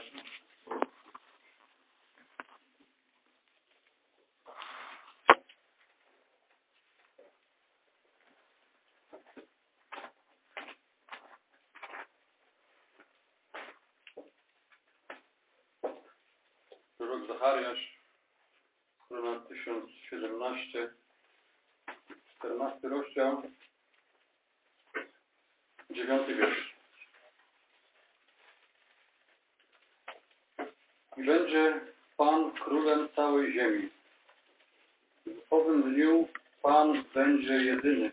Zachariasza. Prorok Zachariasz, strona 1017, 14 rozdział, 9 wiersz. I będzie Pan królem całej ziemi. W owym dniu Pan będzie jedyny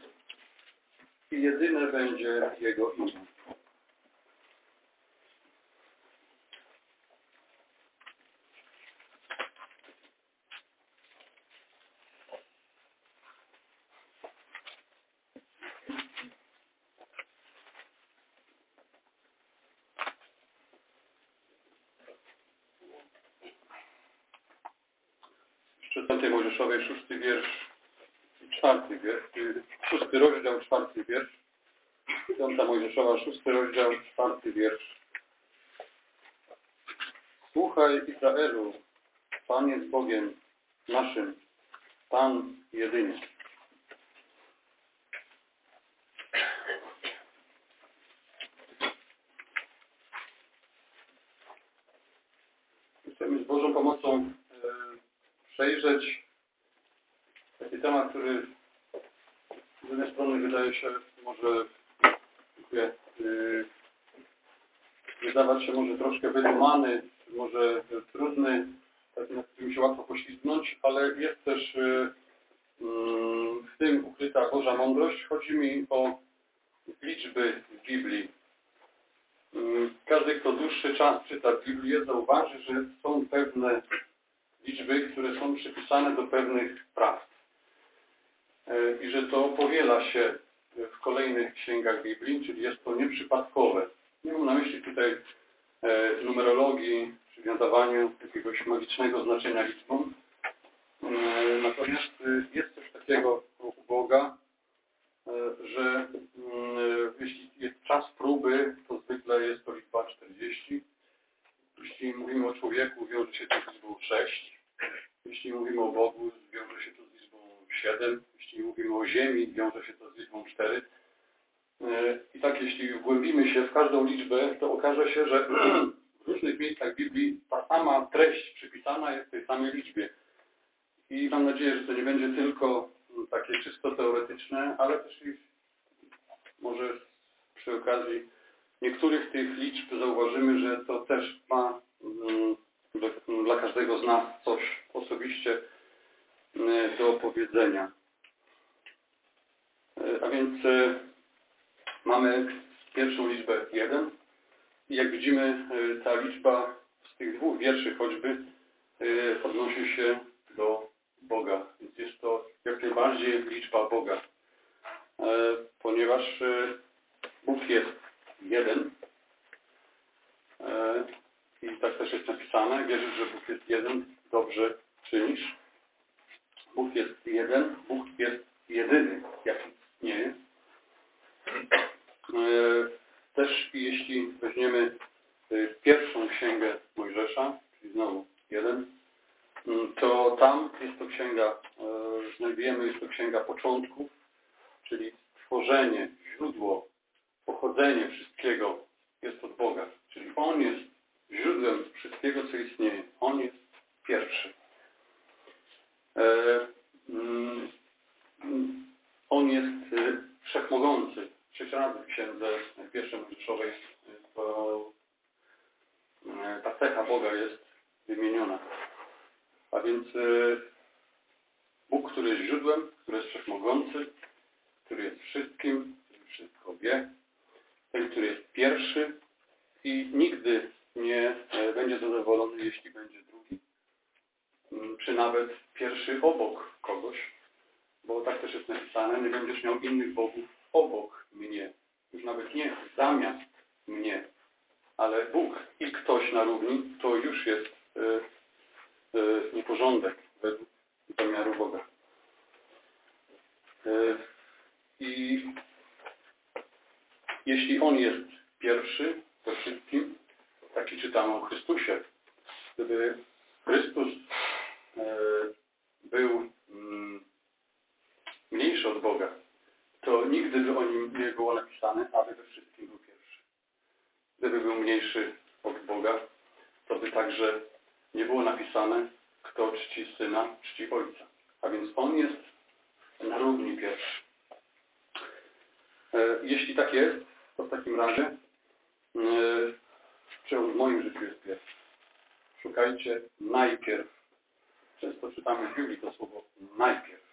i jedyne będzie Jego imię. Jeszcze piątej Mojżeszowej, szósty wiersz, czwarty wiersz, y, szósty rozdział, czwarty wiersz. Piąta Mojżeszowa, szósty rozdział, czwarty wiersz. Słuchaj Izraelu, Pan jest Bogiem naszym, Pan jedyny. Chcemy z Bożą pomocą e, przejrzeć taki temat, który z jednej wydaje się może dziękuję, yy, wydawać się może troszkę wydumany, może trudny, taki na którym się łatwo poślizgnąć, ale jest też yy, yy, w tym ukryta Boża mądrość. Chodzi mi o liczby w Biblii. Yy, Każdy, kto dłuższy czas czyta Biblię, zauważy, że są pewne liczby, które są przypisane do pewnych praw. I że to powiela się w kolejnych księgach Biblii, czyli jest to nieprzypadkowe. Nie mam na myśli tutaj e, numerologii, nadawaniu jakiegoś magicznego znaczenia liczbom. E, Natomiast jest coś takiego u Boga, że mm, jeśli jest czas próby, to zwykle jest to liczba 40. Jeśli mówimy o człowieku, wiąże się to z liczbą 6. Jeśli mówimy o Bogu, wiąże się to z liczbą 7. Jeśli mówimy o Ziemi, wiąże się to z liczbą 4. I tak, jeśli wgłębimy się w każdą liczbę, to okaże się, że w różnych miejscach Biblii ta sama treść przypisana jest tej samej liczbie. I mam nadzieję, że to nie będzie tylko takie czysto teoretyczne, ale też i może przy okazji niektórych tych liczb zauważymy, że to też ma dla każdego z nas coś osobiście do powiedzenia. A więc mamy pierwszą liczbę 1 i jak widzimy ta liczba z tych dwóch wierszy choćby odnosi się do Boga. Więc jest to jak najbardziej liczba Boga. Ponieważ Bóg jest jeden i tak też jest napisane, wierzysz, że Bóg jest jeden, dobrze czynisz. Bóg jest jeden, Bóg jest jedyny, jaki istnieje. Też jeśli weźmiemy pierwszą księgę Mojżesza, czyli znowu jeden, to tam jest to księga, znajdujemy, jest to księga początków, czyli stworzenie, źródło, pochodzenie wszystkiego jest od Boga. Czyli On jest źródłem wszystkiego, co istnieje. On jest pierwszy. On jest wszechmogący. Sześć razy w księdze pierwszej Mojżeszowej to ta cecha Boga jest wymieniona. A więc Bóg, który jest źródłem, który jest wszechmogący, który jest wszystkim, który wszystko wie, ten, który jest pierwszy i nigdy nie będzie zadowolony, jeśli będzie drugi, czy nawet pierwszy obok kogoś, bo tak też jest napisane, nie będziesz miał innych bogów obok mnie, już nawet nie zamiast mnie, ale Bóg i ktoś na równi, to już jest nieporządek według zamiaru Boga. I jeśli On jest pierwszy we wszystkim, tak jak i czytamy o Chrystusie, gdyby Chrystus e, był mm, mniejszy od Boga, to nigdy by o nim nie było napisane, aby we wszystkim był pierwszy. Gdyby był mniejszy od Boga, to by także nie było napisane, kto czci Syna, czci Ojca. A więc On jest na równi pierwszy. E, jeśli tak jest, to w takim razie e, czy on w moim życiu jest pierwszy. Szukajcie najpierw. Często czytamy w Biblii to słowo najpierw.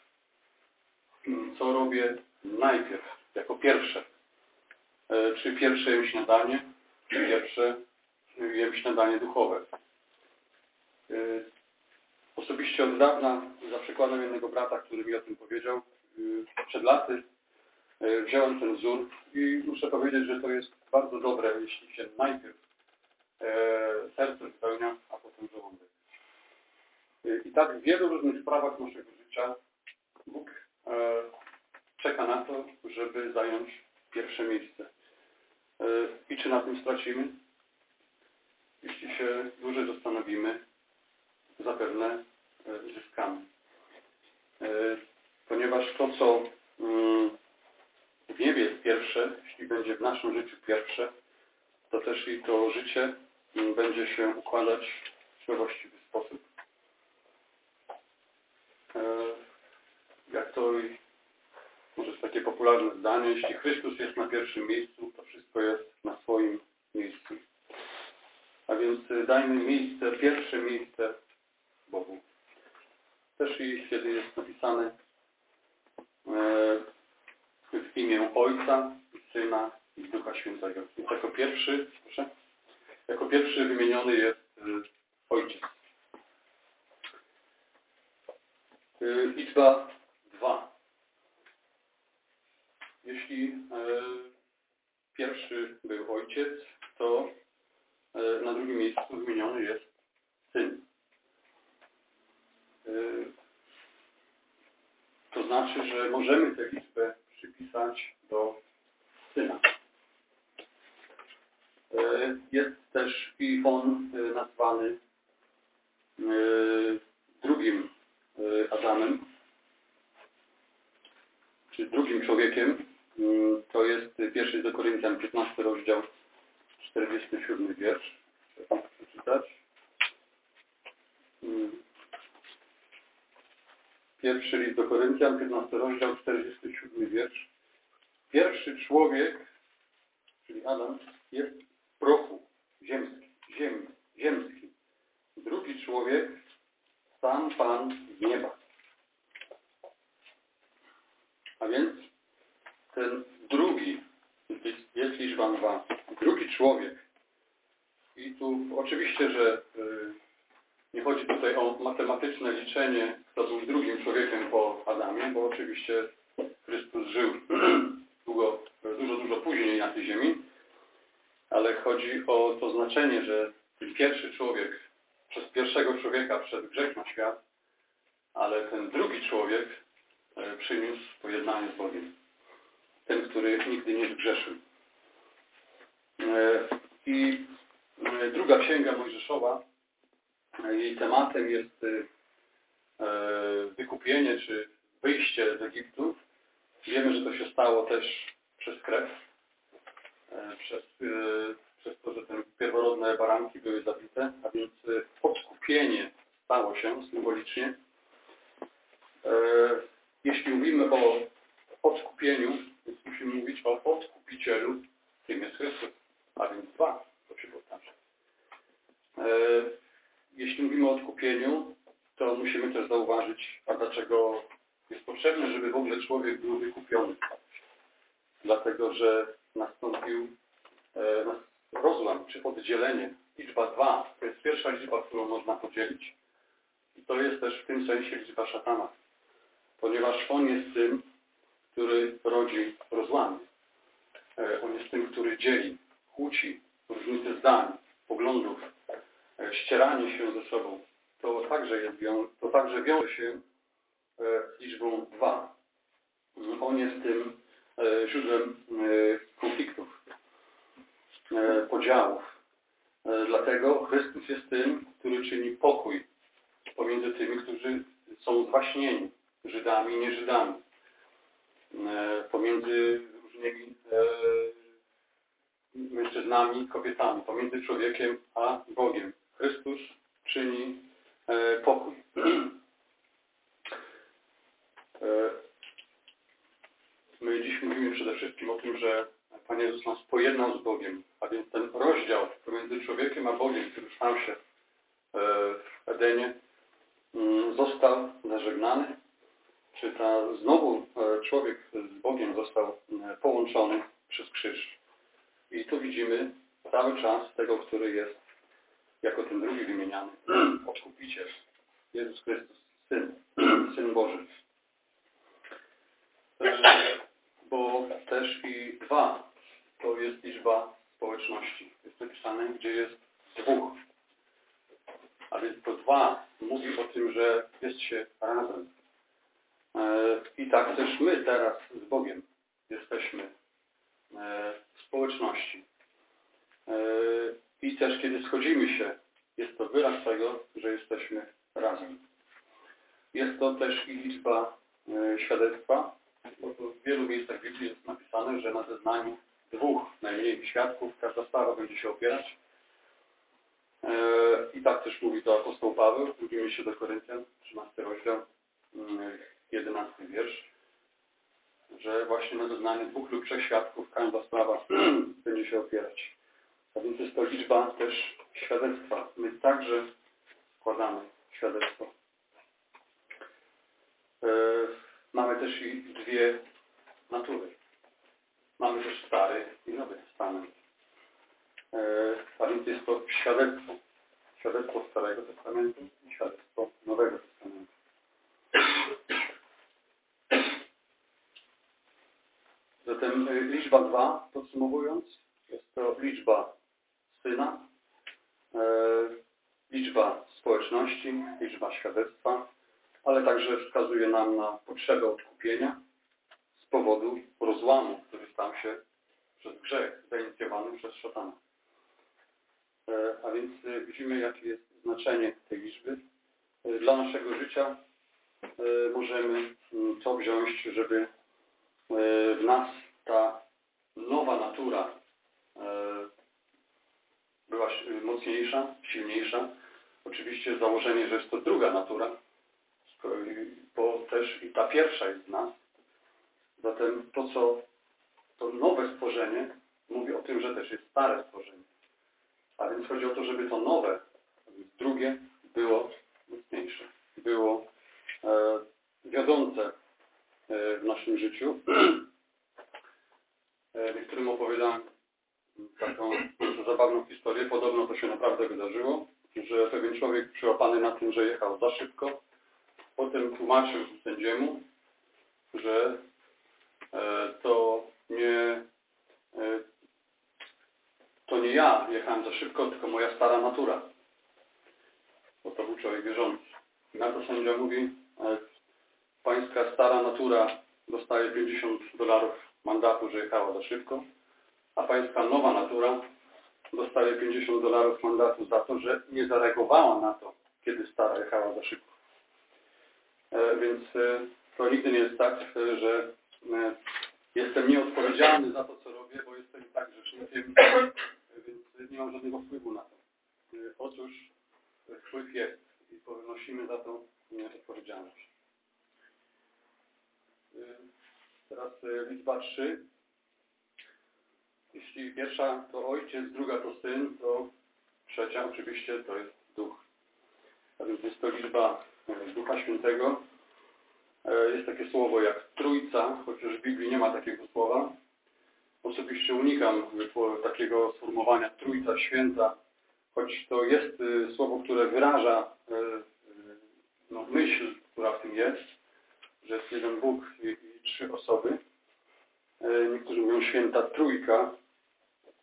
Co robię najpierw, jako pierwsze? E, czy pierwsze jem śniadanie, czy pierwsze jem śniadanie duchowe? E, osobiście od dawna, za przykładem jednego brata, który mi o tym powiedział, e, przed laty wziąłem ten wzór i muszę powiedzieć, że to jest bardzo dobre, jeśli się najpierw serce spełnia, a potem żołądek. I tak w wielu różnych sprawach naszego życia Bóg czeka na to, żeby zająć pierwsze miejsce. I czy na tym stracimy? Jeśli się dłużej zastanowimy, zapewne zyskamy. Ponieważ to, co w niebie jest pierwsze, jeśli będzie w naszym życiu pierwsze, to też i to życie będzie się układać we właściwy sposób. Jak to takie popularne zdanie, jeśli Chrystus jest na pierwszym miejscu, to wszystko jest na swoim miejscu. A więc dajmy miejsce, pierwsze miejsce Bogu. Też i kiedy jest napisane w imię Ojca, Syna i Ducha Świętego. Więc jako pierwszy, proszę, jako pierwszy wymieniony jest Ojciec. Liczba dwa. Jeśli pierwszy był Ojciec, to na drugim miejscu wymieniony jest Syn. To znaczy, że możemy tę liczbę przypisać do Syna. Jest też i on nazwany drugim Adamem, czy drugim człowiekiem. To jest pierwszy do Koryntian 15 rozdział 47 wiersz. Przeczytać. Pierwszy list do Koryntian, 15 rozdział, 47 wiersz. Pierwszy człowiek, czyli Adam, jest prochu, ziemski, ziemi, ziemski. Drugi człowiek, sam Pan z nieba. A więc ten drugi, jest liczba dwa, drugi człowiek. I tu oczywiście, że nie chodzi tutaj o matematyczne liczenie, kto był drugim człowiekiem po Adamie, bo oczywiście Chrystus żył długo, dużo, dużo później na tej ziemi, ale chodzi o to znaczenie, że pierwszy człowiek przez pierwszego człowieka przed grzech na świat, ale ten drugi człowiek przyniósł pojednanie z Bogiem. Ten, który nigdy nie zgrzeszył. I druga księga Mojżeszowa, jej tematem jest wykupienie czy wyjście z Egiptu. Wiemy, że to się stało też przez krew, przez, przez to, że te pierworodne baranki były zabite, a więc odkupienie stało się symbolicznie. Możemy mm, to wziąć, żeby w nas ta nowa natura była mocniejsza, silniejsza. Oczywiście założenie, że jest to druga natura, bo też i ta pierwsza jest w nas. Zatem to, co to nowe stworzenie mówi o tym, że też jest stare stworzenie. A więc chodzi o to, żeby to nowe, drugie było mocniejsze, było e, wiodące w naszym życiu. Niektórym opowiadałem taką zabawną historię. Podobno to się naprawdę wydarzyło, że pewien człowiek przyłapany na tym, że jechał za szybko, potem tłumaczył sędziemu, że to nie to nie ja jechałem za szybko, tylko moja stara natura. Bo to był człowiek wierzący. Na to sędzia mówi, pańska stara natura dostaje 50 dolarów mandatu, że jechała za szybko, a pańska nowa natura dostaje 50 dolarów mandatu za to, że nie zareagowała na to, kiedy stara jechała za szybko. E, więc e, to nigdy nie jest tak, e, że jestem nieodpowiedzialny za to, co robię, bo jestem tak rzecznikiem, więc nie mam żadnego wpływu na to. Otóż wpływ jest i ponosimy za to odpowiedzialność. Teraz e, liczba 3. Jeśli pierwsza to ojciec, druga to syn, to trzecia oczywiście to jest duch. A więc jest to liczba e, Ducha Świętego. E, jest takie słowo jak trójca, chociaż w Biblii nie ma takiego słowa. Osobiście unikam takiego sformułowania trójca święta, choć to jest słowo, które wyraża no, myśl, która w tym jest, że jest jeden Bóg i, i trzy osoby. Niektórzy mówią święta trójka,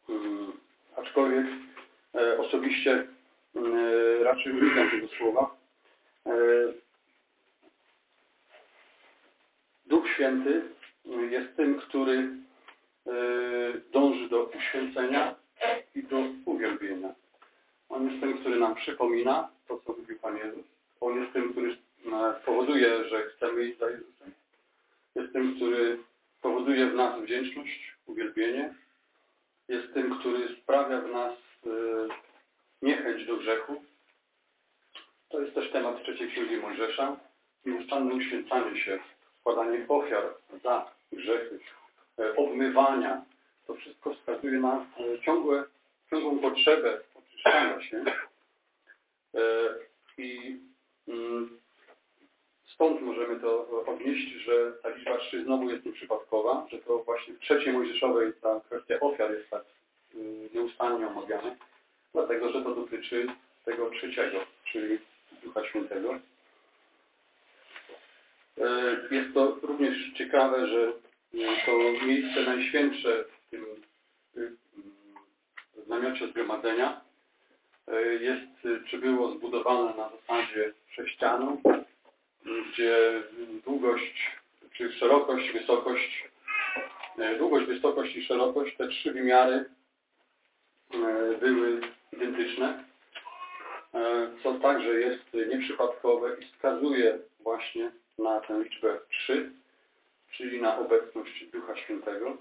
hmm, aczkolwiek e, osobiście e, raczej unikam tego słowa. E, Duch Święty jest tym, który dąży do uświęcenia i do uwielbienia. On jest tym, który nam przypomina to, co mówił Pan Jezus. On jest tym, który e, powoduje, że chcemy iść za Jezusem. Jest tym, który powoduje w nas wdzięczność, uwielbienie. Jest tym, który sprawia w nas e, niechęć do grzechu. To jest też temat trzeciej księgi Mojżesza. Nieustanne uświęcanie się, składanie ofiar za grzechy, e, obmywania. To wszystko wskazuje na ciągłe, ciągłą potrzebę oczyszczania się. I mm, stąd możemy to odnieść, że ta liczba 3 znowu jest nieprzypadkowa, że to właśnie w trzeciej Mojżeszowej ta kwestia ofiar jest tak y, nieustannie omawiana, dlatego że to dotyczy tego trzeciego, czyli Ducha Świętego. Y, jest to również ciekawe, że y, to miejsce najświętsze w tym w namiocie zgromadzenia jest, czy było zbudowane na zasadzie sześcianu, gdzie długość, czy szerokość, wysokość, e, długość, wysokość i szerokość, te trzy wymiary e, były identyczne, e, co także jest nieprzypadkowe i wskazuje właśnie na tę liczbę 3, czyli na obecność Ducha Świętego,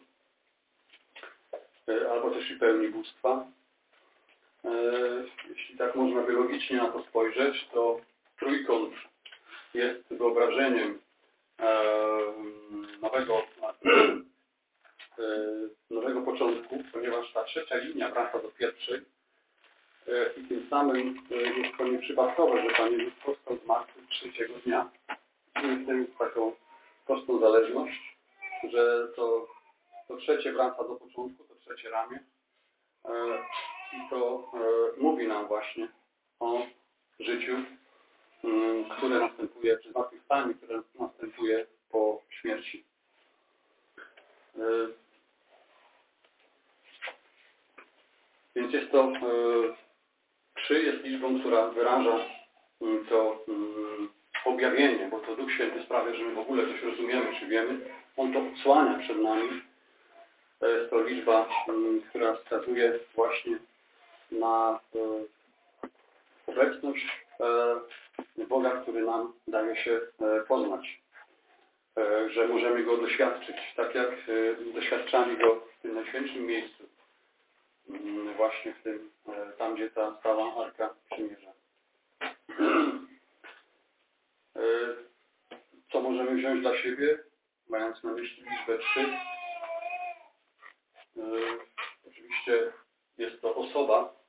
albo też i pełni bóstwa. Jeśli tak można by logicznie na to spojrzeć, to trójkąt jest wyobrażeniem e, nowego, e, nowego początku, ponieważ ta trzecia linia wraca do pierwszej e, i tym samym jest to nieprzypadkowe, że Pan Jezus powstał z martwych trzeciego dnia. Jest taką prostą zależność, że to, to trzecie wraca do początku, to trzecie ramię i to mówi nam właśnie o życiu które następuje, czy zmartwychwstanie, które następuje po śmierci. E, więc jest to 3 e, jest liczbą, która wyraża mm, to mm, objawienie, bo to Duch Święty sprawia, że my w ogóle coś rozumiemy, czy wiemy. On to odsłania przed nami. To jest to liczba, która wskazuje właśnie na obecność Boga, który nam daje się e, poznać. E, że możemy Go doświadczyć, tak jak e, doświadczamy Go w tym najświętszym miejscu. Mm, właśnie w tym, tam gdzie ta stała Arka Przymierza. Co możemy wziąć dla siebie, mając na myśli liczbę 3? Oczywiście jest to osoba,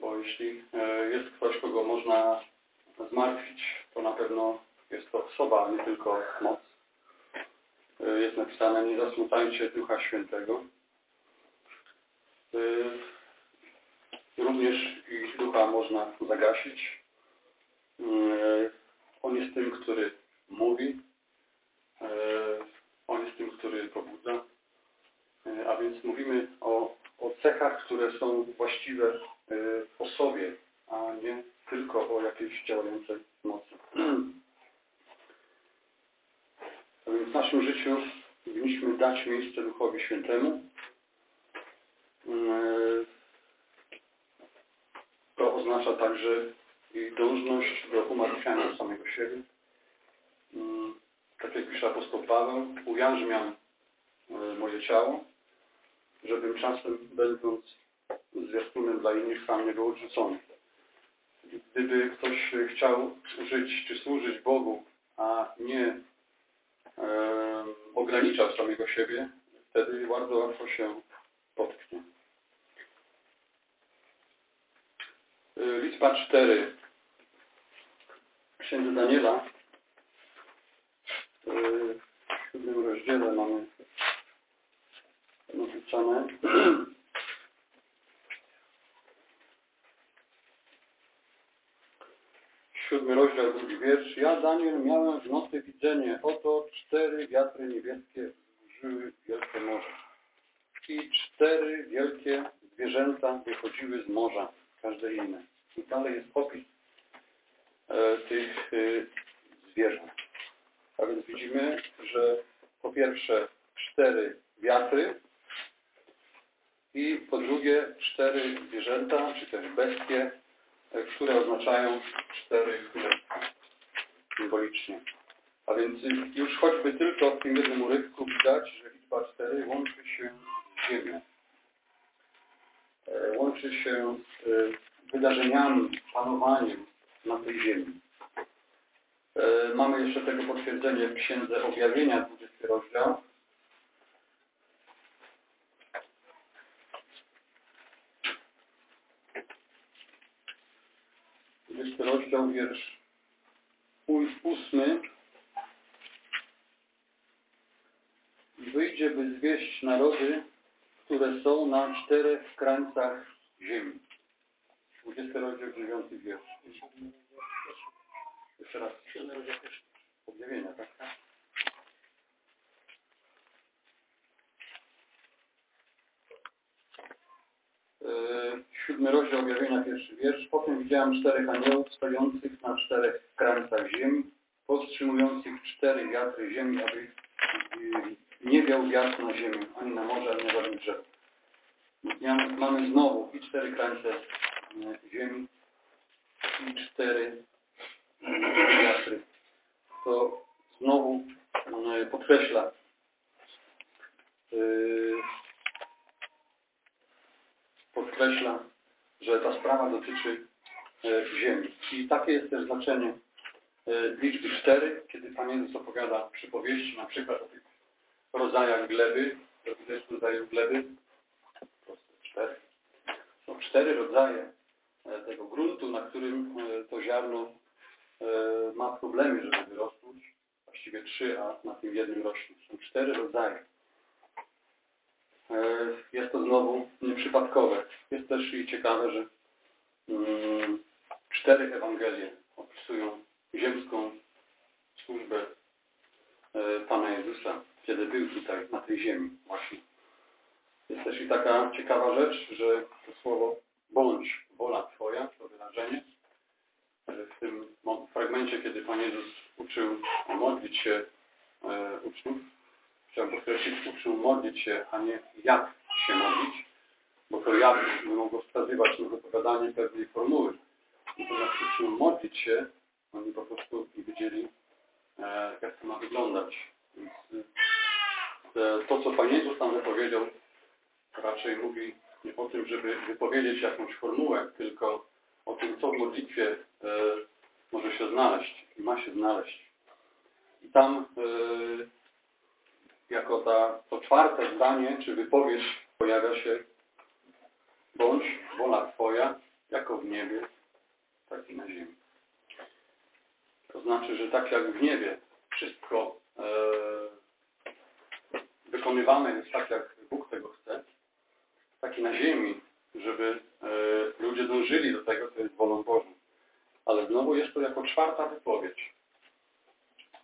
bo jeśli jest ktoś, kogo można zmartwić, to na pewno jest to osoba, a nie tylko moc. E, jest napisane, nie zasmucajcie Ducha Świętego. E, również ich ducha można zagasić. E, on jest tym, który mówi. On jest tym, który pobudza. A więc mówimy o, o cechach, które są właściwe w osobie, a nie tylko o jakiejś działającej mocy. A więc w naszym życiu powinniśmy dać miejsce Duchowi Świętemu. To oznacza także i dążność do umartwiania samego siebie. Tak jak pisze apostoł Paweł, ujarzmiam moje ciało, żebym czasem, będąc zwiastunem dla innych, sam nie był odrzucony. Gdyby ktoś chciał żyć czy służyć Bogu, a nie e, ograniczał samego siebie, wtedy bardzo łatwo się potknie. Liczba 4 w Księdze Daniela. W siódmym rozdziale mamy napisane siódmy rozdział, drugi wiersz. Ja, Daniel, miałem w nocy widzenie. Oto cztery wiatry niebieskie wzburzyły wielkie morze. I cztery wielkie zwierzęta wychodziły z morza, każde inne. I dalej jest opis e, tych e, zwierząt. A więc widzimy, że po pierwsze cztery wiatry I po drugie cztery zwierzęta, czy też bestie, e, które oznaczają cztery królestwa symbolicznie. A więc już choćby tylko w tym jednym urywku widać, że liczba cztery łączy się z Ziemią. E, Łączy się z wydarzeniami, panowaniem na tej ziemi. E, Mamy jeszcze tego potwierdzenie w Księdze Objawienia, 20 rozdział. Dwudziesty rozdział, wiersz ós- ósmy. Wyjdzie, by zwieść narody, które są na czterech krańcach ziemi. 20 rozdział, 9 wiersz. Jeszcze raz. Objawienia, tak? Yy, Siódmy rozdział objawienia, pierwszy wiersz. Potem widziałem czterech aniołów stojących na czterech krańcach ziemi, powstrzymujących cztery wiatry ziemi, aby yy, nie wiał wiatr na ziemię, ani na morze, ani na żadnych. Mamy- znowu i cztery krańce yy, ziemi, i cztery yy, wiatry. To znowu podkreśla podkreśla, że ta sprawa dotyczy e, Ziemi. I takie jest też znaczenie e, liczby cztery, kiedy Pan Jezus opowiada przypowieści, na przykład o tych rodzajach gleby, rodzajów gleby? Cztery. Są cztery rodzaje e, tego gruntu, na którym to ziarno ma problemy, żeby wyrosnąć. Właściwie trzy, a na tym jednym rośnie. Są cztery rodzaje. E, Jest to znowu nieprzypadkowe. Jest też i ciekawe, że mm, cztery Ewangelie opisują ziemską służbę e, Pana Jezusa, kiedy był tutaj, na tej ziemi właśnie. Jest też i taka ciekawa rzecz, że to słowo bądź wola Twoja, to wyrażenie, w tym fragmencie, kiedy Pan Jezus uczył modlić się e, uczniów, chciałem podkreślić, uczył modlić się, a nie jak się modlić, bo to jak mogło wskazywać na wypowiadanie pewnej formuły. Natomiast uczył modlić się, oni po prostu nie wiedzieli, e, jak to ma wyglądać. Więc e, to, co Pan Jezus tam wypowiedział, raczej mówi nie o tym, żeby wypowiedzieć jakąś formułę, tylko o tym, co w modlitwie e, może się znaleźć i ma się znaleźć. I tam e, jako ta, to czwarte zdanie, czy wypowiedź pojawia się bądź wola Twoja, jako w niebie, tak i na ziemi. To znaczy, że tak jak w niebie wszystko e, wykonywane jest tak, jak Bóg tego chce, tak i na ziemi, żeby e, ludzie dążyli do tego, co jest wolą Bożą. Ale znowu jest to jako czwarta wypowiedź.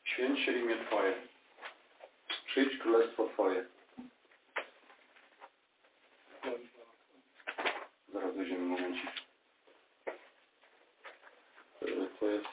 Święć się imię Twoje. Przyjdź królestwo Twoje. Zaraz dojdziemy momencik. E, To jest...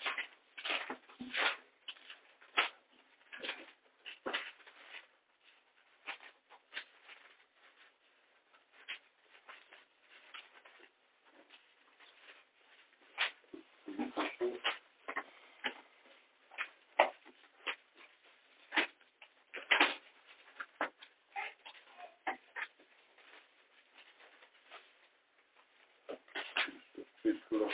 Twoje.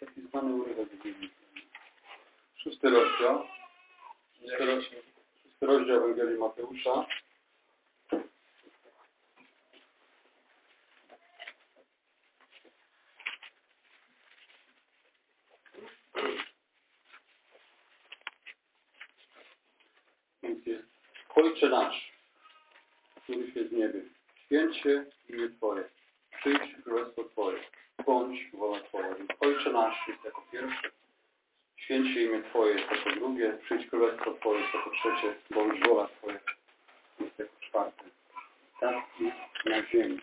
Taki znany urywek. Szósty rozdział, szósty rozdział Ewangelii Mateusza. Więc jest Ojcze nasz, któryś jest w niebie. Święć się imię Twoje. Przyjdź królestwo Twoje. Bądź wola Twoja. Więc Ojcze nasz jest jako pierwszy. Święć się imię Twoje jest jako drugie. Przyjdź królestwo Twoje jest jako trzecie. Bądź wola Twoja jest jako czwarte. Tak i na ziemi.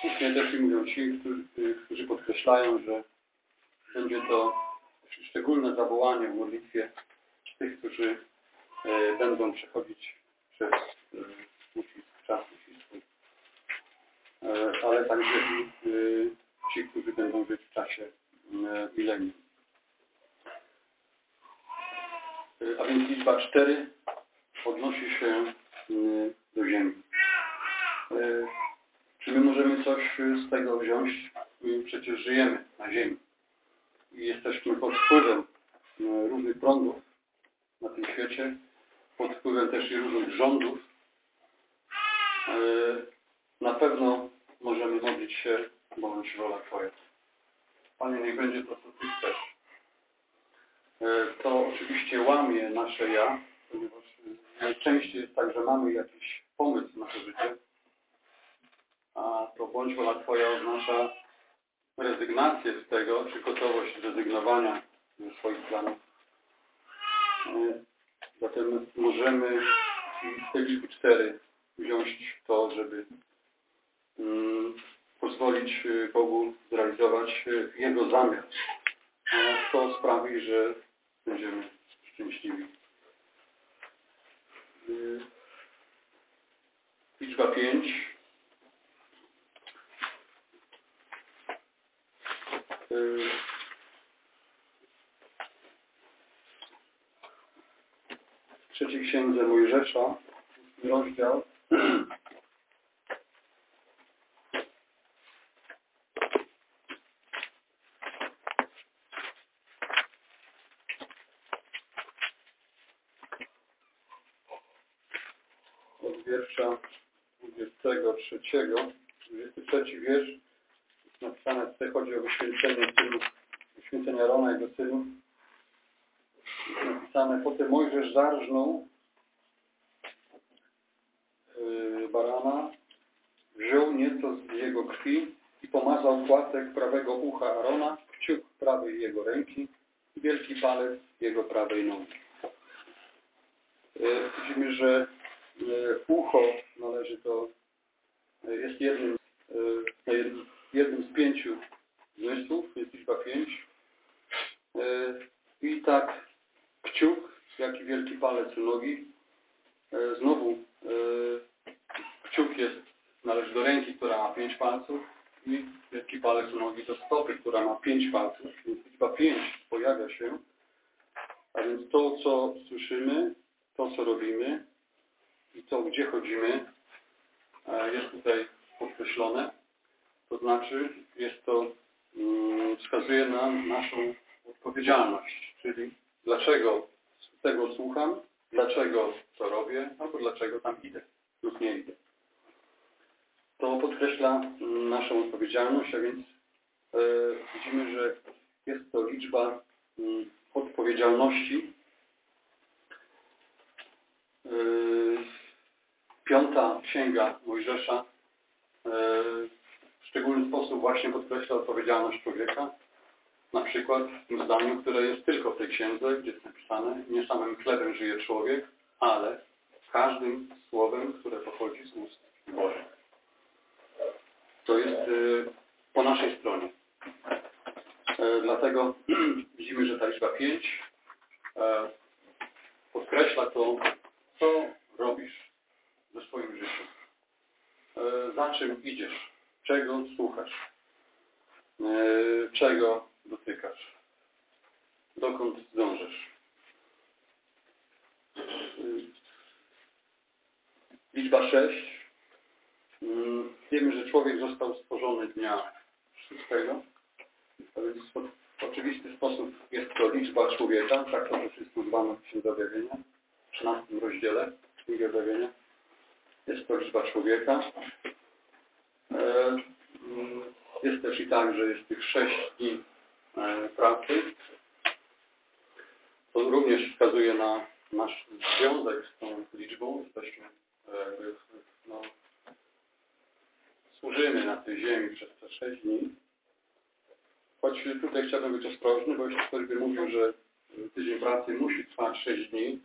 Słusznie też i mówią ci, którzy, którzy podkreślają, że będzie to szczególne zawołanie w modlitwie tych, którzy e, będą przechodzić przez e, ucisk, czas ucisku, e, ale także i ci, którzy będą żyć w czasie milenium. A więc liczba 4 odnosi się do Ziemi. Czy my możemy coś z tego wziąć? Przecież żyjemy na Ziemi i jesteśmy pod wpływem e, różnych prądów na tym świecie, pod wpływem też i różnych rządów. E, Na pewno możemy modlić się, bądź wola Twoja. Panie, niech będzie to, co Ty chcesz. E, To oczywiście łamie nasze ja, ponieważ najczęściej jest tak, że mamy jakiś pomysł na to życie, a to bądź wola Twoja oznacza rezygnację z tego, czy gotowość rezygnowania ze swoich planów. E, zatem możemy z tej liczby 4 wziąć to, żeby mm, pozwolić e, Bogu zrealizować e, Jego zamiar. To sprawi, że będziemy szczęśliwi. Liczba 5 w trzeciej księdze Mojżesza, rozdział. Od wiersza 23, 23 wiersz jest napisane, tutaj chodzi o wyświęcenie synów, wyświęcenie Arona i jego synów. Jest napisane, potem Mojżesz zarżnął yy, barana, wziął nieco z jego krwi i pomazał płatek prawego ucha Arona, kciuk prawej jego ręki i wielki palec jego prawej nogi. Yy, Widzimy, że yy, ucho należy do, yy, jest jednym, yy, jednym z pięciu zmysłów, jest liczba pięć. Yy, I tak kciuk, jak i wielki palec u nogi. Yy, Znowu yy, kciuk jest, należy do ręki, która ma pięć palców i wielki palec u nogi do stopy, która ma pięć palców. Więc liczba pięć pojawia się. A więc to, co słyszymy, to, co robimy i to, gdzie chodzimy, jest tutaj podkreślone. To znaczy, jest to, mm, wskazuje na naszą odpowiedzialność, czyli dlaczego tego słucham, dlaczego to robię, albo dlaczego tam idę lub nie idę. To podkreśla mm, naszą odpowiedzialność, a więc e, widzimy, że jest to liczba mm, odpowiedzialności. E, piąta księga Mojżesza e, szczególny sposób właśnie podkreśla odpowiedzialność człowieka. Na przykład w tym zdaniu, które jest tylko w tej księdze, gdzie jest napisane, nie samym chlebem żyje człowiek, ale każdym słowem, które pochodzi z ust Bożych. To jest y, po naszej stronie. E, dlatego widzimy, że ta liczba 5 e, podkreśla to, co robisz ze swoim życiem. E, za czym idziesz? Czego słuchasz, e, czego dotykasz, dokąd dążysz. Liczba 6. Mm, Wiemy, że człowiek został stworzony dnia szóstego, w oczywisty sposób jest to liczba człowieka, tak to też jest nazwane w Księdze Objawienia, w 13 rozdziale Księgi Objawienia. Jest to liczba człowieka. Jest też i tak, że jest tych sześć dni pracy. To również wskazuje na nasz związek z tą liczbą. Jesteśmy jakby, no, służymy na tej ziemi przez te sześć dni. Choć tutaj chciałbym być ostrożny, bo jeśli ktoś by mówił, że tydzień pracy musi trwać sześć dni,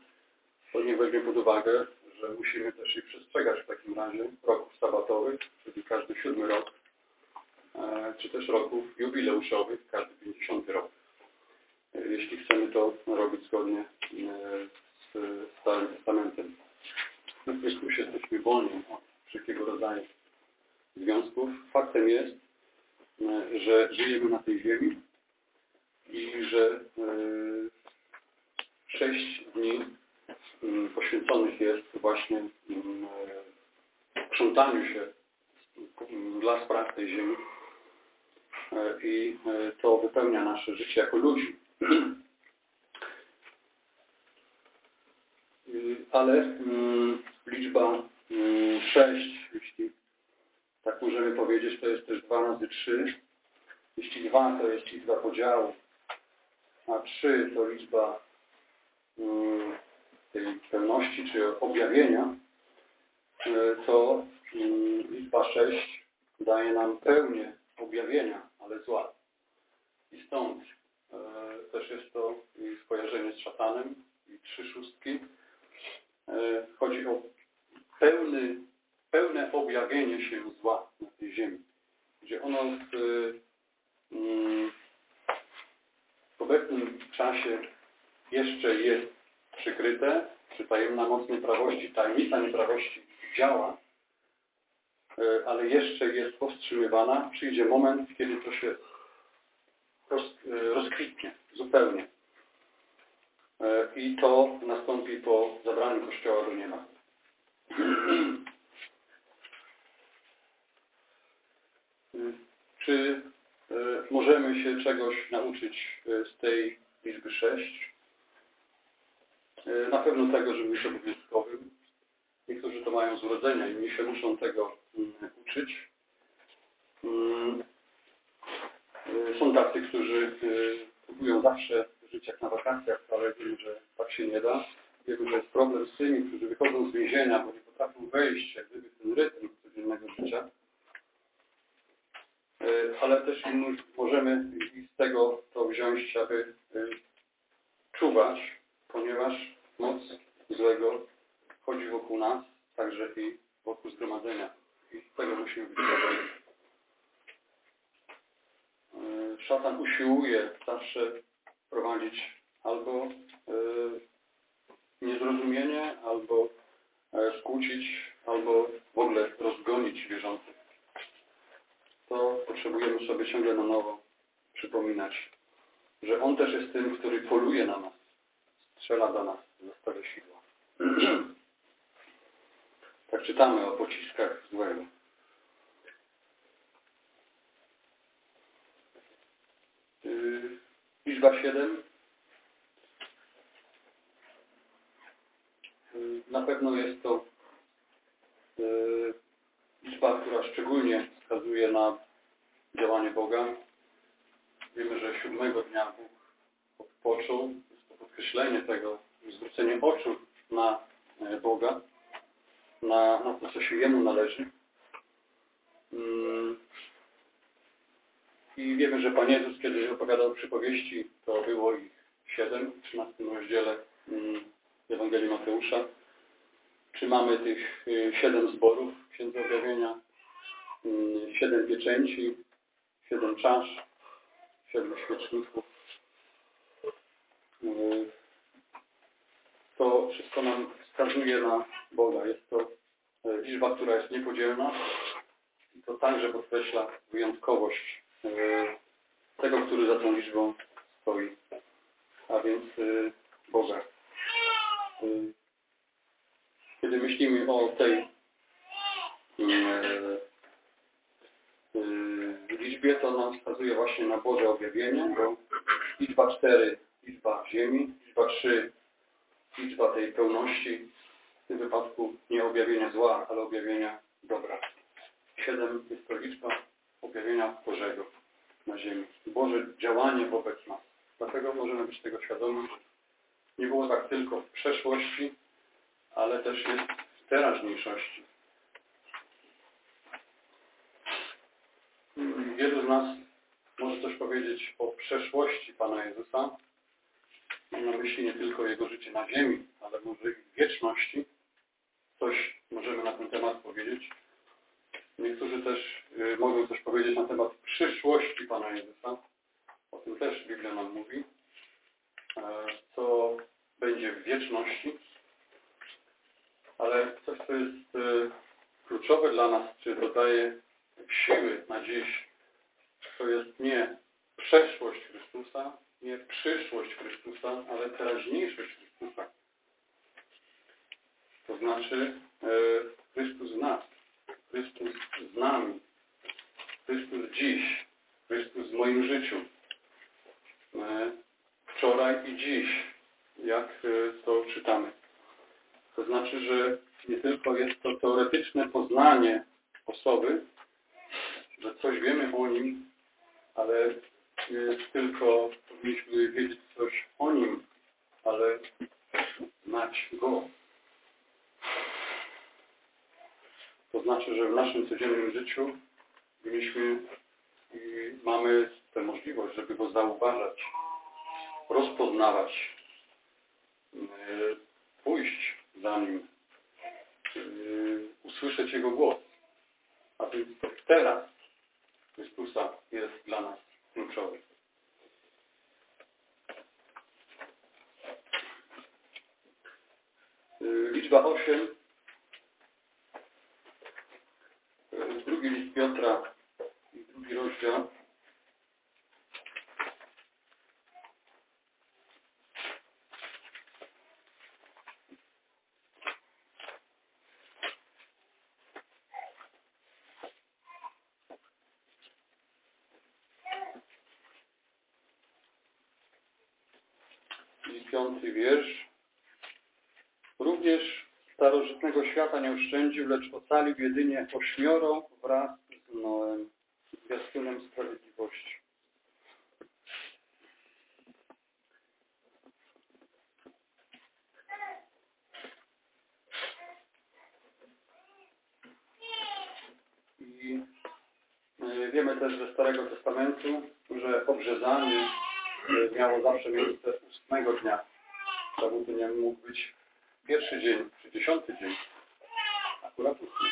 to nie weźmie pod uwagę, że musimy też i przestrzegać w takim razie roków sabatowych, czyli każdy siódmy rok, czy też roków jubileuszowych, każdy pięćdziesiąty rok. Jeśli chcemy to robić zgodnie z z Starym Testamentem. W Chrystusie jesteśmy wolni od wszelkiego rodzaju związków. Faktem jest, e, że żyjemy na tej ziemi i że e, sześć dni poświęconych jest właśnie mm, krzątaniu się mm, dla spraw tej ziemi E, i e, to wypełnia nasze życie jako ludzi. Ale mm, liczba mm, 6, jeśli tak możemy powiedzieć, to jest też 2 razy 3. Jeśli 2 to jest liczba podziału, a 3 to liczba mm, tej pełności czy objawienia, y, to mm, liczba 6 daje nam pełnię objawienia, ale zła. I stąd e, też jest to skojarzenie z szatanem i trzy szóstki. E, chodzi o pełny, pełne objawienie się zła na tej ziemi, gdzie ono w, mm, w obecnym czasie jeszcze jest przykryte, czy tajemna moc nieprawości, tajemnica nieprawości działa, e, ale jeszcze jest powstrzymywana. Przyjdzie moment, kiedy to się e, rozkwitnie zupełnie. E, I to nastąpi po zabraniu Kościoła do nieba. Czy możemy się czegoś nauczyć z tej liczby 6? Na pewno tego, że jest obowiązkowym. Niektórzy to mają z urodzenia i nie się muszą tego mm, uczyć. Mm, są tacy, którzy próbują zawsze żyć jak na wakacjach, ale wiem, że tak się nie da. Wiem, że jest problem z tymi, którzy wychodzą z więzienia, bo nie potrafią wejść jak gdyby w ten rytm codziennego życia. Ale też możemy z tego to wziąć, aby czuwać, ponieważ moc złego chodzi wokół nas, także i wokół zgromadzenia. I tego musimy być świadomi. Szatan usiłuje zawsze prowadzić albo niezrozumienie, albo skłócić, albo w ogóle rozgonić wierzących. To potrzebujemy sobie ciągle na nowo przypominać, że On też jest tym, który poluje na nas, objawienia zła, ale objawienia dobra. 7 jest to liczba objawienia Bożego na ziemi. Boże działanie wobec nas. Dlatego możemy być tego świadomi. Nie było tak tylko w przeszłości, ale też jest w teraźniejszości. Wielu z nas może coś powiedzieć o przeszłości Pana Jezusa. Mam na myśli nie tylko Jego życie na ziemi, ale może i wieczności. Coś możemy na ten temat powiedzieć. Niektórzy też y, mogą coś powiedzieć na temat przyszłości Pana Jezusa. O tym też Biblia nam mówi. E, co będzie w wieczności. Ale coś, co jest e, kluczowe dla nas, czy dodaje siły na dziś, to jest nie przeszłość Chrystusa, nie przyszłość Chrystusa, ale teraźniejszość Chrystusa. To znaczy e, Chrystus w nas, Chrystus z nami, Chrystus dziś, Chrystus w moim życiu, e, wczoraj i dziś, jak e, to czytamy. To znaczy, że nie tylko jest to teoretyczne poznanie osoby, że coś wiemy o nim, ale nie tylko powinniśmy wiedzieć coś o nim, ale znać go. To znaczy, że w naszym codziennym życiu mieliśmy mamy tę możliwość, żeby go zauważać, rozpoznawać, yy, pójść za nim, yy, usłyszeć jego głos. A więc teraz Chrystusa jest dla nas kluczowy. Yy, Liczba 8 yy, drugi list Piotra i drugi rozdział piąty wiersz. Również starożytnego świata nie oszczędził, lecz ocalił jedynie ośmioro wraz z Noem, zwiastunem sprawiedliwości. I e, wiemy też ze Starego Testamentu, że obrzezanie e, miało zawsze miejsce ósmego dnia. To nie mógł być pierwszy dzień dziesiąty dzień? Akurat ósmy.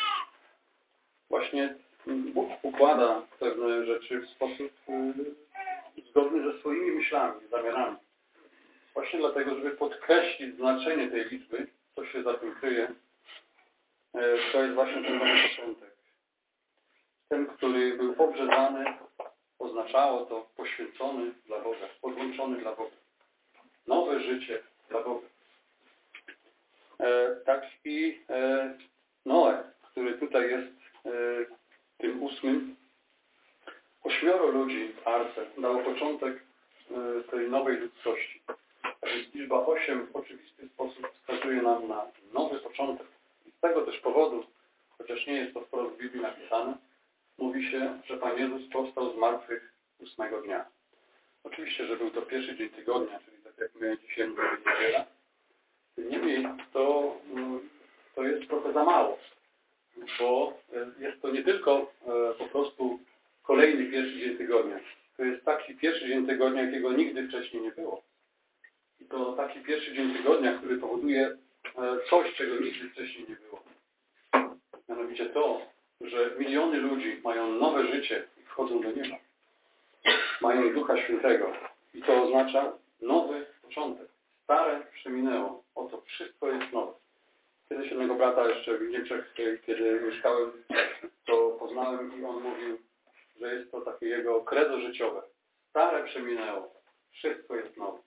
Właśnie Bóg układa pewne rzeczy w sposób y, zgodny ze swoimi myślami, zamiarami. Właśnie dlatego, żeby podkreślić znaczenie tej liczby, co się za tym kryje, e, to jest właśnie ten nowy początek. Ten, który był obrzezany, oznaczało to poświęcony dla Boga, podłączony dla Boga. Nowe życie dla Boga. E, tak i e, Noe, który tutaj jest e, tym ósmym, ośmioro ludzi Arce dało początek e, tej nowej ludzkości. Liczba osiem w oczywisty sposób wskazuje nam na nowy początek. I z tego też powodu, chociaż nie jest to wprost w Biblii napisane, mówi się, że Pan Jezus powstał z martwych ósmego dnia. Oczywiście, że był to pierwszy dzień tygodnia, czyli tak jak my dzisiaj mówimy niedziela. Niemniej to, mm, to jest trochę za mało, bo e, jest to nie tylko e, po prostu kolejny pierwszy dzień tygodnia. To jest taki pierwszy dzień tygodnia, jakiego nigdy wcześniej nie było. I to taki pierwszy dzień tygodnia, który powoduje e, coś, czego nigdy wcześniej nie było. Mianowicie to, że miliony ludzi mają nowe życie i wchodzą do nieba. Mają Ducha Świętego. I to oznacza nowy początek. Stare przeminęło. Oto wszystko jest nowe. Kiedyś jednego brata jeszcze w Niemczech, kiedy mieszkałem, to poznałem i on mówił, że jest to takie jego credo życiowe. Stare przeminęło. Wszystko jest nowe.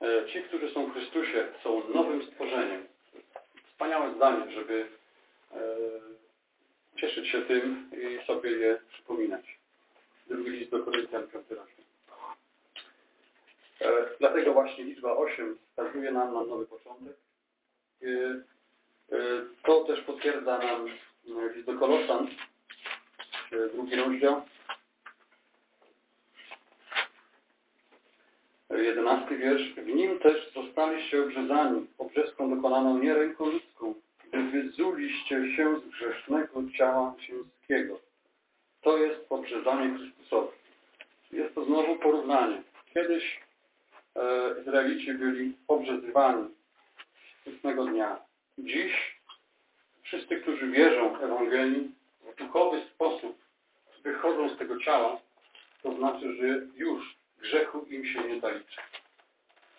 E, Ci, którzy są w Chrystusie, są nowym stworzeniem. Wspaniałe zdanie, żeby e, cieszyć się tym i sobie je przypominać. Drugi list do Koryntian, 5 rozdział. E, Dlatego właśnie liczba 8 wskazuje nam na nowy początek. To też potwierdza nam list do Kolosan, drugi rozdział. Jedenasty wiersz. W nim też zostaliście obrzezani, obrzezką dokonaną nie ręką ludzką, gdy wyzuliście się z grzesznego ciała ziemskiego. To jest obrzezanie Chrystusowe. Jest to znowu porównanie. Kiedyś e, Izraelici byli obrzezywani ósmego dnia. Dziś wszyscy, którzy wierzą w Ewangelii, w duchowy sposób wychodzą z tego ciała, to znaczy, że już grzechu im się nie zaliczy.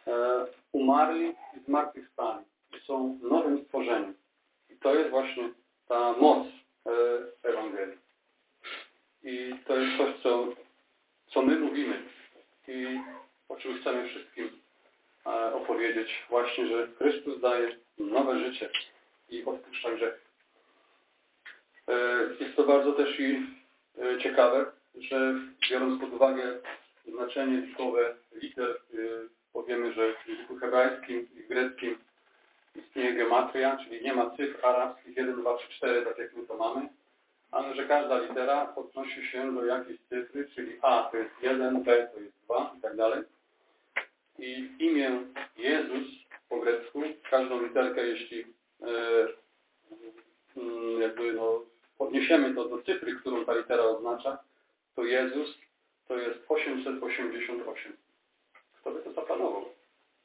E, umarli i zmartwychwstali. I są nowym stworzeniem. I to jest właśnie ta moc e, Ewangelii. I to jest coś, co, co my mówimy i o czym chcemy wszystkim e, opowiedzieć. Właśnie, że Chrystus daje nowe życie i odpuszcza grzech. E, jest to bardzo też i e, ciekawe, że biorąc pod uwagę znaczenie liczbowe liter, powiemy, że w języku hebrajskim i greckim istnieje gematria, czyli nie ma cyfr arabskich 1, 2, 3, 4, tak jak my to mamy, ale że każda litera odnosi się do jakiejś cyfry, czyli A to jest 1, B to jest 2 i tak dalej. I imię Jezus po grecku, każdą literkę, jeśli e, mm, jakby no, odniesiemy to do cyfry, którą ta litera oznacza, to Jezus to jest 888. Kto by to zaplanował?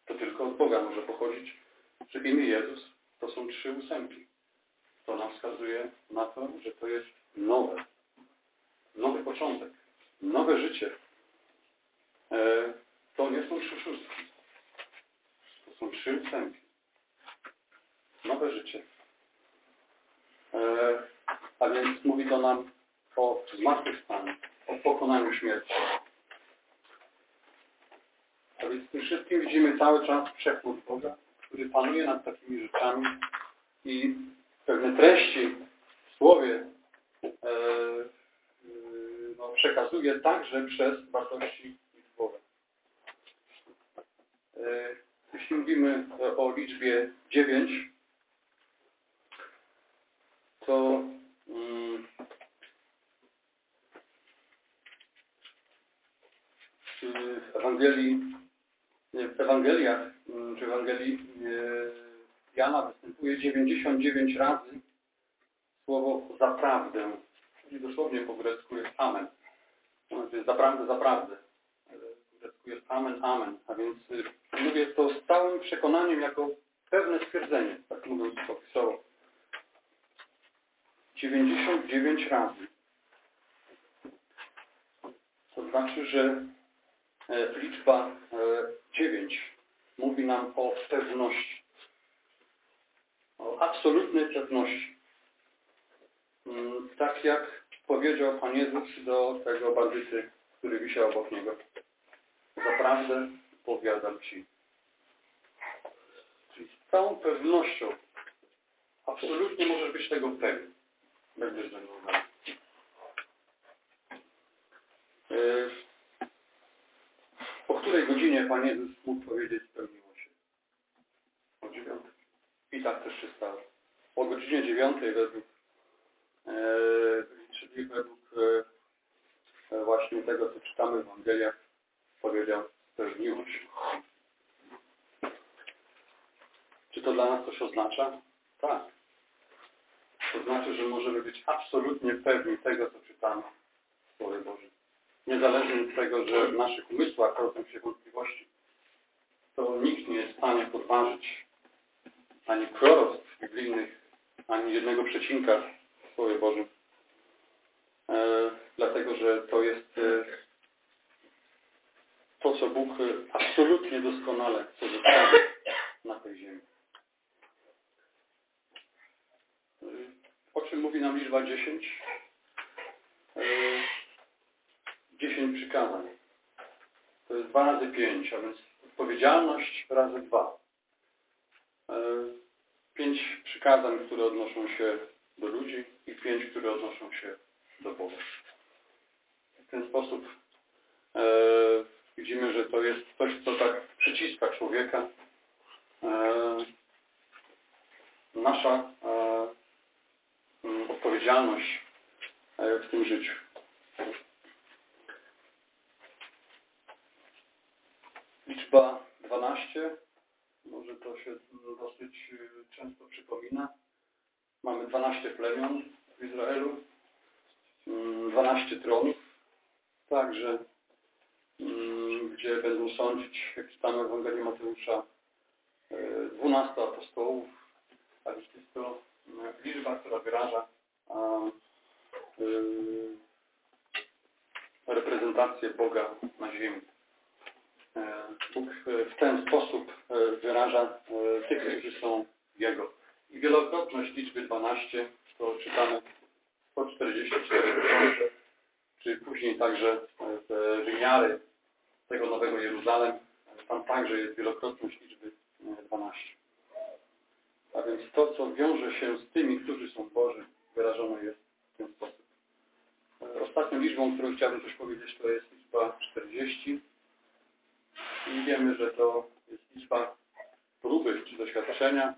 To tylko od Boga może pochodzić, że imię Jezus to są trzy ósemki. To nam wskazuje na to, że to jest nowe. Nowy początek. Nowe życie. E, to nie są trzy szóstki. To są trzy ósemki. Nowe życie. A więc mówi to nam o zmartwychwstaniu, o pokonaniu śmierci. A więc w tym wszystkim widzimy cały czas przechód Boga, który panuje nad takimi rzeczami i pewne treści w Słowie e, e, no, przekazuje także przez wartości liczbowe. E, jeśli mówimy o liczbie 9, to mm, w Ewangelii, w Ewangeliach, mm, czy w Ewangelii Jana występuje 99 razy słowo zaprawdę, czyli dosłownie po grecku jest amen. To jest zaprawdę, zaprawdę. Po grecku jest amen, amen. A więc y, mówię to z całym przekonaniem jako pewne stwierdzenie, tak mówiąc opisało. 99 razy. To znaczy, że e, liczba 9 e, mówi nam o pewności. O absolutnej pewności. Mm, tak jak powiedział Pan Jezus do tego bandyty, który wisiał obok Niego. Zaprawdę powiadam Ci. Czyli z całą pewnością absolutnie możesz być tego pewny będziesz ze mną e, Po której godzinie Pan Jezus mógł powiedzieć spełniło się? O dziewiątej. I tak też się stało. O godzinie dziewiątej według e, czyli według e, właśnie tego, co czytamy w Ewangeliach, powiedział spełniło się. Czy to dla nas coś oznacza? Tak. Znaczy, że możemy być absolutnie pewni tego, co czytamy w Słowie Bożym. Niezależnie od tego, że w naszych umysłach rodzą się wątpliwości, to nikt nie jest w stanie podważyć ani proroctw biblijnych, ani jednego przecinka w Słowie Bożym. E, dlatego, że to jest e, to, co Bóg absolutnie doskonale chce zostawić na tej ziemi. O czym mówi nam liczba 10? 10 e, przykazań. To jest 2 razy 5, a więc odpowiedzialność razy 2. 5 e, przykazań, które odnoszą się do ludzi i 5, które odnoszą się do Boga. W ten sposób e, widzimy, że to jest coś, co tak przyciska człowieka. E, nasza odpowiedzialność e, w tym życiu. Liczba 12, może to się dosyć e, często przypomina. Mamy 12 plemion w Izraelu, 12 mm, tronów, także mm, gdzie będą sądzić, jak czytamy w Ewangelii Mateusza, 12 e, apostołów, a jest to liczba, która wyraża y, reprezentację Boga na ziemi. E, Bóg w ten sposób e, wyraża e, tych, którzy są Jego. I wielokrotność liczby 12 to czytamy 144 tysiące, czy później także te wymiary tego Nowego Jeruzalem, tam także jest wielokrotność liczby 12. A więc to, co wiąże się z tymi, którzy są Boży, wyrażone jest w ten sposób. Ostatnią liczbą, którą chciałbym też powiedzieć, to jest liczba 40. I wiemy, że to jest liczba próby czy doświadczenia.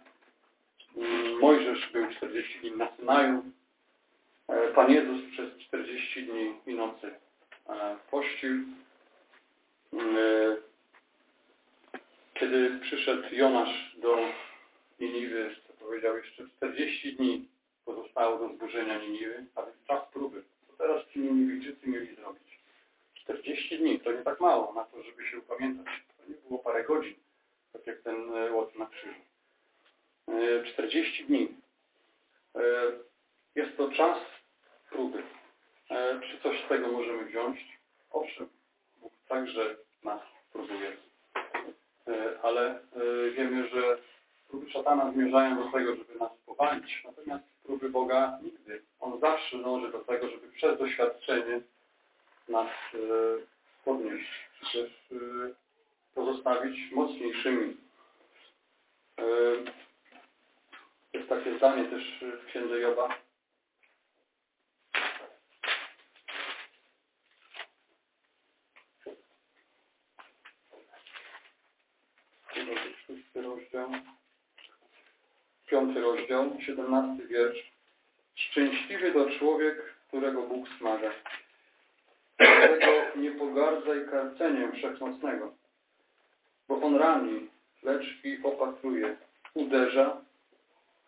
Mojżesz był 40 dni na Synaju. Pan Jezus przez 40 dni i nocy pościł. Kiedy przyszedł Jonasz do Niniwy, to powiedział jeszcze 40 dni pozostało do zburzenia Niniwy, a więc czas próby. Co teraz ci Niniwijczycy mieli zrobić? 40 dni, to nie tak mało na to, żeby się upamiętać. To nie było parę godzin, tak jak ten łot na krzyżu. 40 dni. Jest to czas próby. Czy coś z tego możemy wziąć? Owszem, Bóg także nas próbuje. Ale wiemy, że próby szatana zmierzają do tego, żeby nas powalić. Natomiast próby Boga nigdy. On zawsze dąży do tego, żeby przez doświadczenie nas podnieść, czy też pozostawić mocniejszymi. Jest takie zdanie też w księdze Joba. Szósty rozdział. Piąty rozdział, siedemnasty wiersz. Szczęśliwy to człowiek, którego Bóg smaga. Dlatego nie pogardzaj karceniem wszechmocnego, bo on rani, lecz i opatruje, uderza,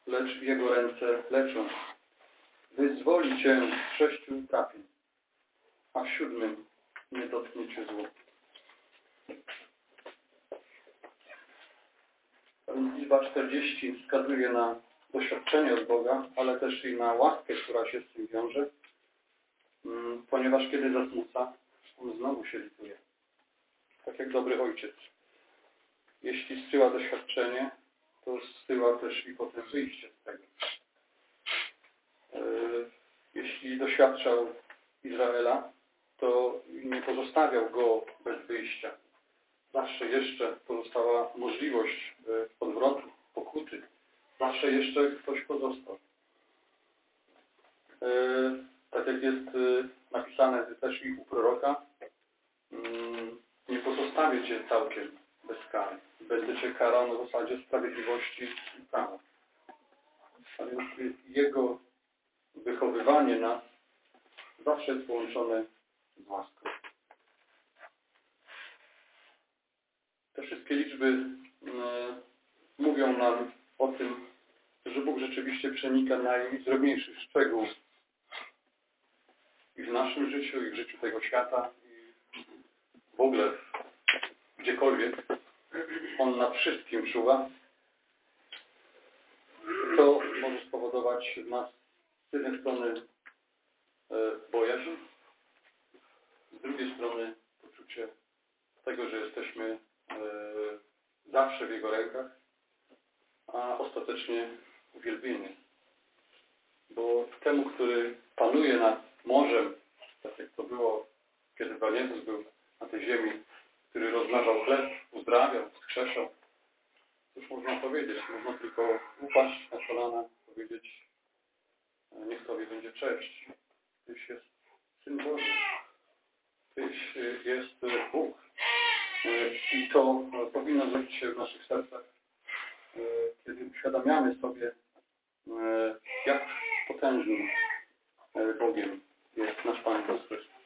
lecz jego ręce leczą. Wyzwoli cię z sześciu trafień, a w siódmym nie dotknie cię zło. Liczba 40 wskazuje na doświadczenie od Boga, ale też i na łaskę, która się z tym wiąże, ponieważ kiedy zasmuca, on znowu się lituje. Tak jak dobry ojciec. Jeśli zsyła doświadczenie, to zsyła też i potem wyjście z tego. Jeśli doświadczał Izraela, to nie pozostawiał go bez wyjścia. Zawsze jeszcze pozostała możliwość odwrotu, pokuty. Zawsze jeszcze ktoś pozostał. Tak jak jest napisane też i u proroka, nie pozostawię Cię całkiem bez kary. Będę Cię karał na zasadzie sprawiedliwości i prawa. A więc Jego wychowywanie nas zawsze jest połączone z łaską. Te wszystkie liczby mówią nam o tym, że Bóg rzeczywiście przenika najzdrobniejszych szczegółów i w naszym życiu, i w życiu tego świata, i w ogóle gdziekolwiek. On nad wszystkim czuwa. To może spowodować w nas z jednej strony bojaźń, z drugiej strony poczucie tego, że jesteśmy zawsze w Jego rękach, a ostatecznie uwielbienie. Bo temu, który panuje nad morzem, tak jak to było, kiedy Pan Jezus był na tej ziemi, który rozmnażał chleb, uzdrawiał, wskrzeszał. Cóż można powiedzieć? Można tylko upaść na kolana, powiedzieć niech Tobie będzie cześć. Tyś jest Syn Boży. Tyś jest Bóg. I to powinno zrobić się w naszych sercach, kiedy uświadamiamy sobie, jak potężnym Bogiem jest nasz Pan Jezus Chrystus.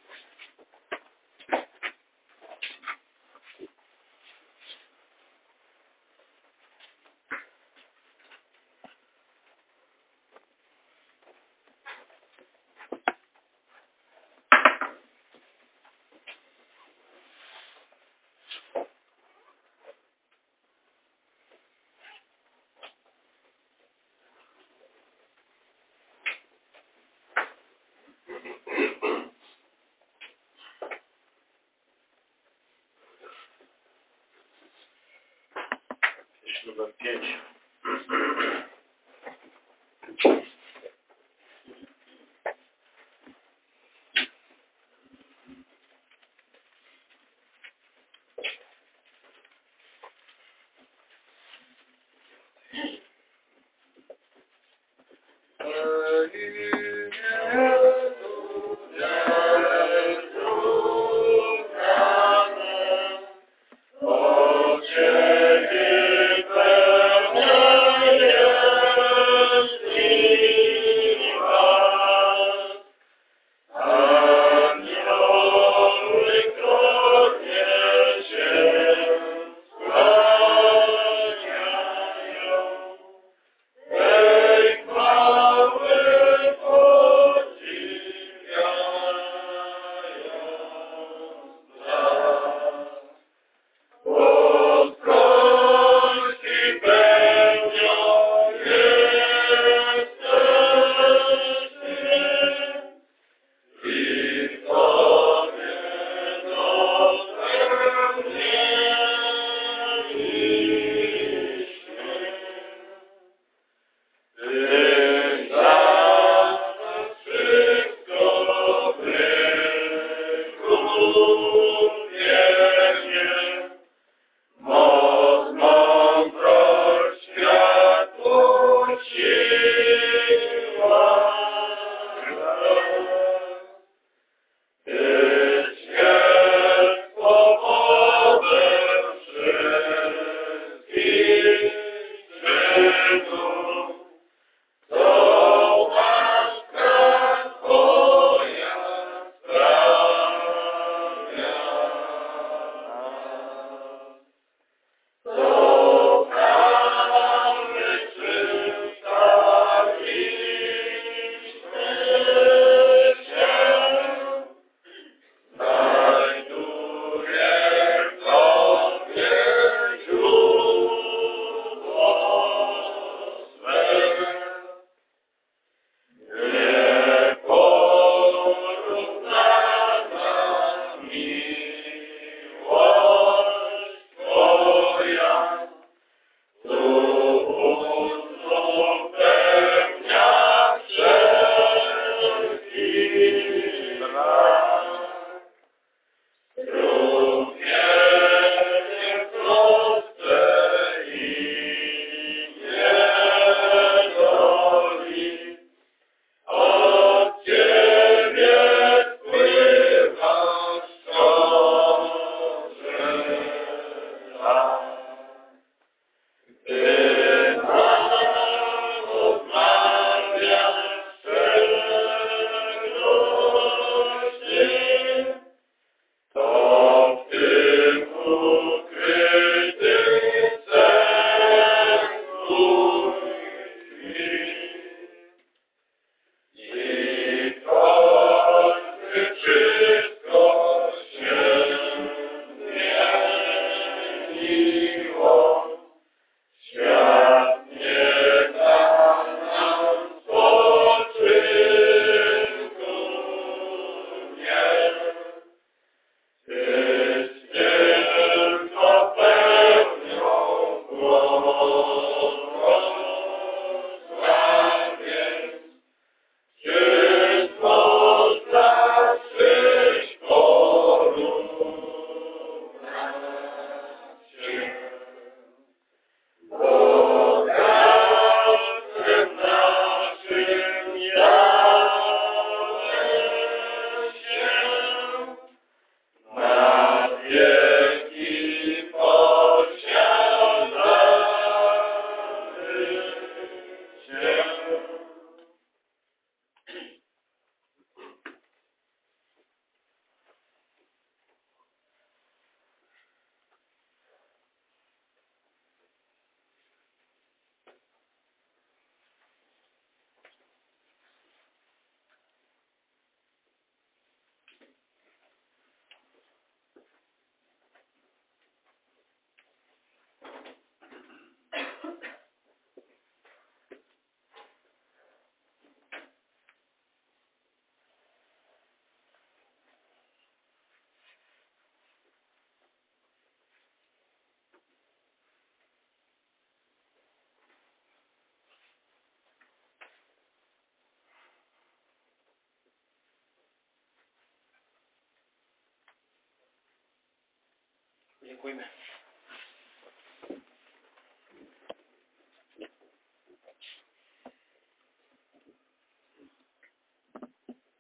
Dziękujemy.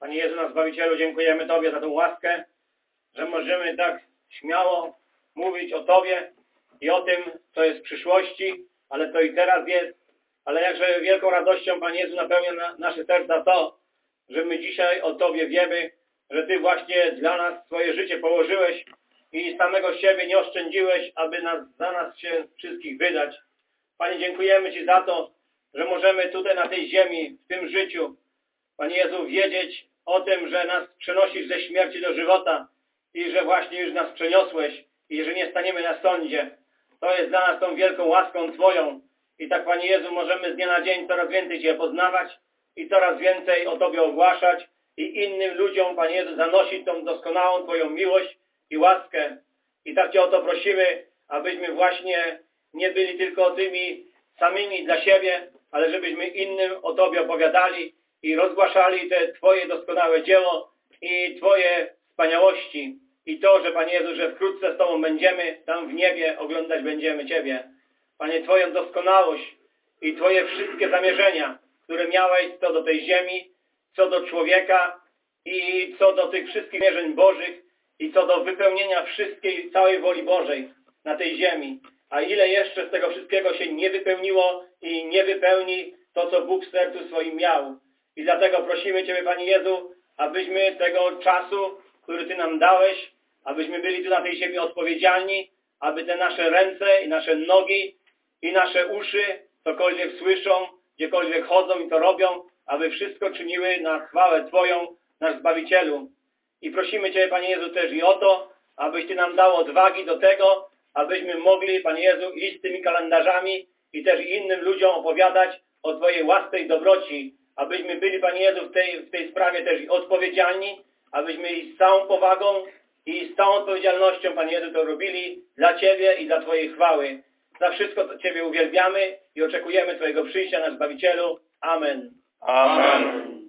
Panie Jezu, nasz Zbawicielu, dziękujemy Tobie za tę łaskę, że możemy tak śmiało mówić o Tobie i o tym, co jest w przyszłości, ale to i teraz jest. Ale jakże wielką radością, Panie Jezu, napełnia na, nasze serca to, że my dzisiaj o Tobie wiemy, że Ty właśnie dla nas swoje życie położyłeś i samego siebie nie oszczędziłeś, aby nas, za nas się wszystkich wydać. Panie, dziękujemy Ci za to, że możemy tutaj na tej ziemi, w tym życiu, Panie Jezu, wiedzieć o tym, że nas przenosisz ze śmierci do żywota i że właśnie już nas przeniosłeś i że nie staniemy na sądzie. To jest dla nas tą wielką łaską Twoją. I tak, Panie Jezu, możemy z dnia na dzień coraz więcej Cię poznawać i coraz więcej o Tobie ogłaszać i innym ludziom, Panie Jezu, zanosić tą doskonałą Twoją miłość i łaskę. I tak Cię o to prosimy, abyśmy właśnie nie byli tylko tymi samymi dla siebie, ale żebyśmy innym o Tobie opowiadali i rozgłaszali te Twoje doskonałe dzieło i Twoje wspaniałości. I to, że Panie Jezu, że wkrótce z Tobą będziemy, tam w niebie oglądać będziemy Ciebie. Panie, Twoją doskonałość i Twoje wszystkie zamierzenia, które miałeś co do tej ziemi, co do człowieka i co do tych wszystkich mierzeń Bożych i co do wypełnienia wszystkiej, całej woli Bożej na tej ziemi. A ile jeszcze z tego wszystkiego się nie wypełniło i nie wypełni to, co Bóg w sercu swoim miał. I dlatego prosimy Ciebie, Panie Jezu, abyśmy tego czasu, który Ty nam dałeś, abyśmy byli tu na tej ziemi odpowiedzialni, aby te nasze ręce i nasze nogi i nasze uszy cokolwiek słyszą, gdziekolwiek chodzą i to robią, aby wszystko czyniły na chwałę Twoją, nasz Zbawicielu. I prosimy Cię, Panie Jezu, też i o to, abyś Ty nam dał odwagi do tego, abyśmy mogli, Panie Jezu, iść z tymi kalendarzami i też innym ludziom opowiadać o Twojej łasce i dobroci, abyśmy byli, Panie Jezu, w tej, w tej sprawie też odpowiedzialni, abyśmy i z całą powagą i z całą odpowiedzialnością, Panie Jezu, to robili dla Ciebie i dla Twojej chwały. Za wszystko Ciebie uwielbiamy i oczekujemy Twojego przyjścia, nasz Zbawicielu. Amen. Amen.